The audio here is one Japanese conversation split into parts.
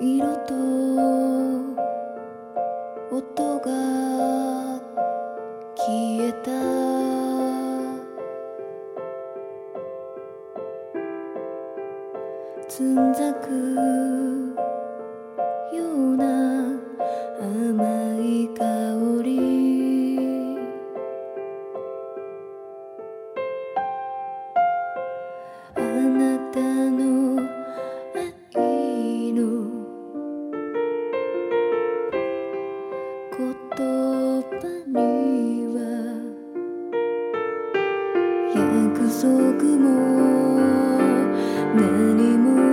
色と音が消えた。つんざくような約束も何も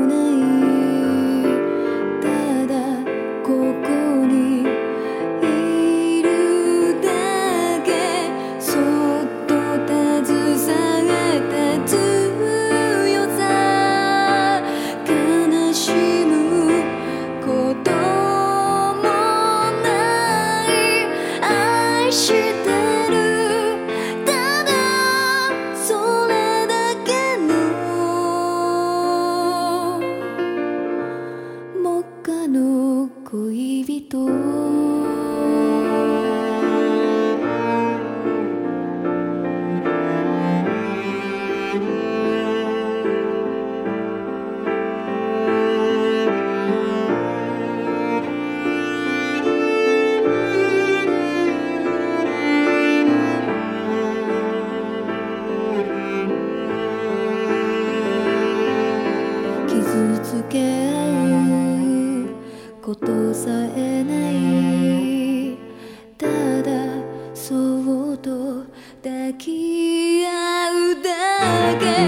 抑えない。ただそっと抱き合うだけ。